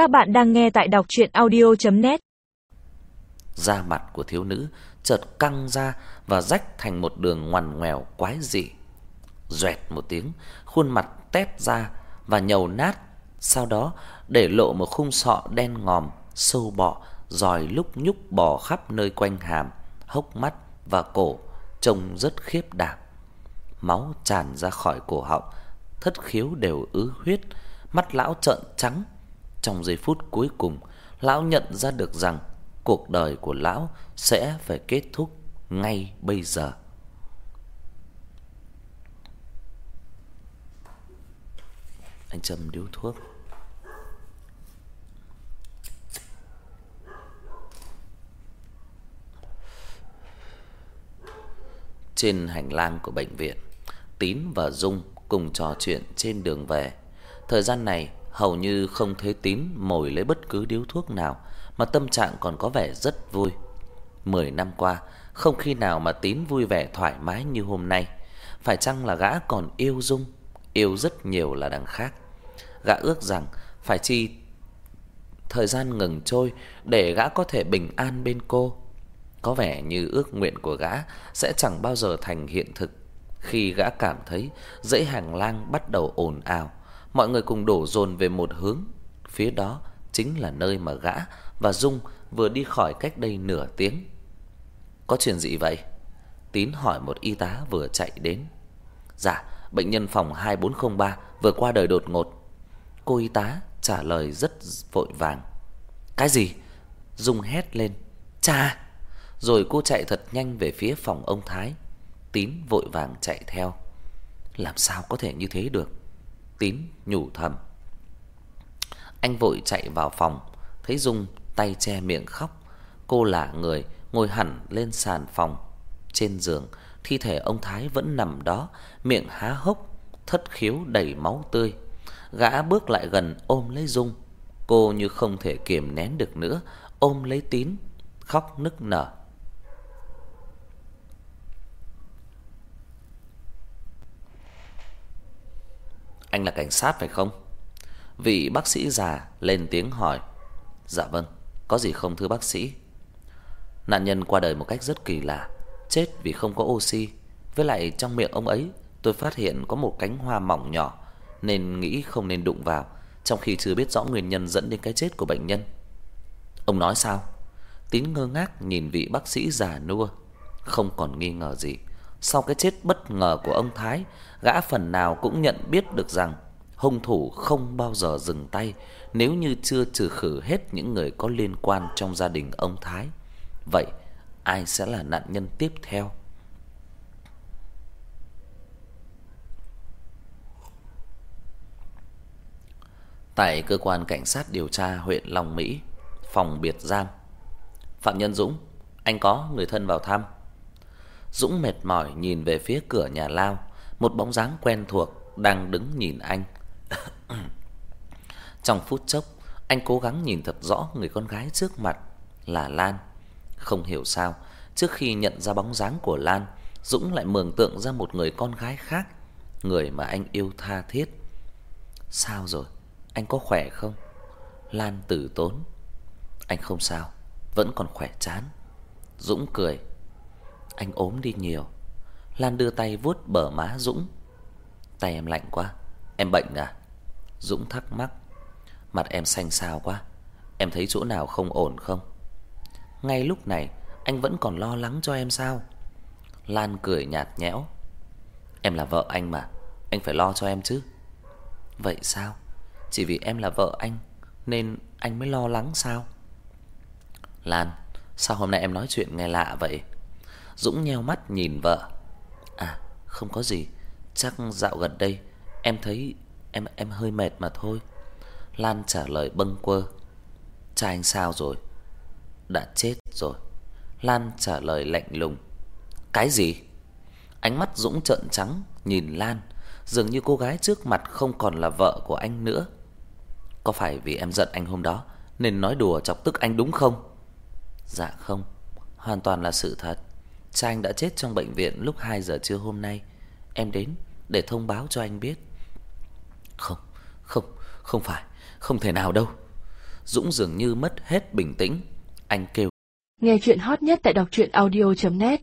Các bạn đang nghe tại đọc chuyện audio.net Da mặt của thiếu nữ chợt căng ra và rách thành một đường ngoằn ngoèo quái dị. Doẹt một tiếng, khuôn mặt tét ra và nhầu nát, sau đó để lộ một khung sọ đen ngòm, sâu bọ, dòi lúc nhúc bò khắp nơi quanh hàm, hốc mắt và cổ, trông rất khiếp đảm. Máu tràn ra khỏi cổ họng, thất khiếu đều ứ huyết, mắt lão trợn trắng. Trong giây phút cuối cùng, lão nhận ra được rằng cuộc đời của lão sẽ phải kết thúc ngay bây giờ. Anh châm điếu thuốc. Trên hành lang của bệnh viện, Tín và Dung cùng trò chuyện trên đường về. Thời gian này hầu như không thấy Tín mồi lấy bất cứ điếu thuốc nào, mà tâm trạng còn có vẻ rất vui. Mười năm qua, không khi nào mà Tín vui vẻ thoải mái như hôm nay. Phải chăng là gã còn yêu Dung, yêu rất nhiều là đằng khác. Gã ước rằng phải chi thời gian ngừng trôi để gã có thể bình an bên cô. Có vẻ như ước nguyện của gã sẽ chẳng bao giờ thành hiện thực khi gã cảm thấy dãy hàng lang bắt đầu ồn ào, mọi người cùng đổ dồn về một hướng, phía đó chính là nơi mà gã và Dung vừa đi khỏi cách đây nửa tiếng. Có chuyện gì vậy? Tín hỏi một y tá vừa chạy đến. Dạ, bệnh nhân phòng 2403 vừa qua đời đột ngột. Cô y tá trả lời rất vội vàng. Cái gì? Dung hét lên. Cha! Rồi cô chạy thật nhanh về phía phòng ông Thái. Tín vội vàng chạy theo. Làm sao có thể như thế được? Tín nhủ thầm. Anh vội chạy vào phòng, thấy Dung tay che miệng khóc. Cô lả người ngồi hẳn lên sàn phòng. Trên giường, thi thể ông Thái vẫn nằm đó, miệng há hốc, thất khiếu đầy máu tươi. Gã bước lại gần ôm lấy Dung. Cô như không thể kiềm nén được nữa, ôm lấy Tín, khóc nức nở. Anh là cảnh sát phải không? Vị bác sĩ già lên tiếng hỏi. Dạ vâng, có gì không thưa bác sĩ? Nạn nhân qua đời một cách rất kỳ lạ, chết vì không có oxy, với lại trong miệng ông ấy tôi phát hiện có một cánh hoa mỏng nhỏ nên nghĩ không nên đụng vào, trong khi chưa biết rõ nguyên nhân dẫn đến cái chết của bệnh nhân. Ông nói sao? Tín ngơ ngác nhìn vị bác sĩ già nua, không còn nghi ngờ gì. Sau cái chết bất ngờ của ông Thái, gã phần nào cũng nhận biết được rằng hung thủ không bao giờ dừng tay nếu như chưa trừ khử hết những người có liên quan trong gia đình ông Thái. Vậy ai sẽ là nạn nhân tiếp theo? Tại cơ quan cảnh sát điều tra huyện Long Mỹ, phòng biệt giam. Phạm Nhân Dũng, anh có người thân vào thăm. Dũng mệt mỏi nhìn về phía cửa nhà lao, một bóng dáng quen thuộc đang đứng nhìn anh. Trong phút chốc, anh cố gắng nhìn thật rõ người con gái trước mặt là Lan. Không hiểu sao, trước khi nhận ra bóng dáng của Lan, Dũng lại mường tượng ra một người con gái khác, người mà anh yêu tha thiết. Sao rồi? Anh có khỏe không? Lan tử tốn. Anh không sao, vẫn còn khỏe chán. Dũng cười. Anh ốm đi nhiều. Lan đưa tay vuốt bờ má Dũng. Tay em lạnh quá, em bệnh à? Dũng thắc mắc. Mặt em xanh xao quá, em thấy chỗ nào không ổn không? Ngay lúc này, anh vẫn còn lo lắng cho em sao? Lan cười nhạt nhẽo. Em là vợ anh mà, anh phải lo cho em chứ. Vậy sao? Chỉ vì em là vợ anh nên anh mới lo lắng sao? Lan, sao hôm nay em nói chuyện nghe lạ vậy? Dũng nheo mắt nhìn vợ. À, không có gì, chắc dạo gần đây em thấy em em hơi mệt mà thôi. Lan trả lời bâng quơ. Cha anh sao rồi? Đã chết rồi. Lan trả lời lạnh lùng. Cái gì? Ánh mắt Dũng trợn trắng nhìn Lan, dường như cô gái trước mặt không còn là vợ của anh nữa. Có phải vì em giận anh hôm đó nên nói đùa chọc tức anh đúng không? Dạ không, hoàn toàn là sự thật. Cha anh đã chết trong bệnh viện lúc 2 giờ trưa hôm nay. Em đến để thông báo cho anh biết. Không, không, không phải, không thể nào đâu. Dũng dường như mất hết bình tĩnh. Anh kêu: Nghe chuyện hot nhất tại đọc audio net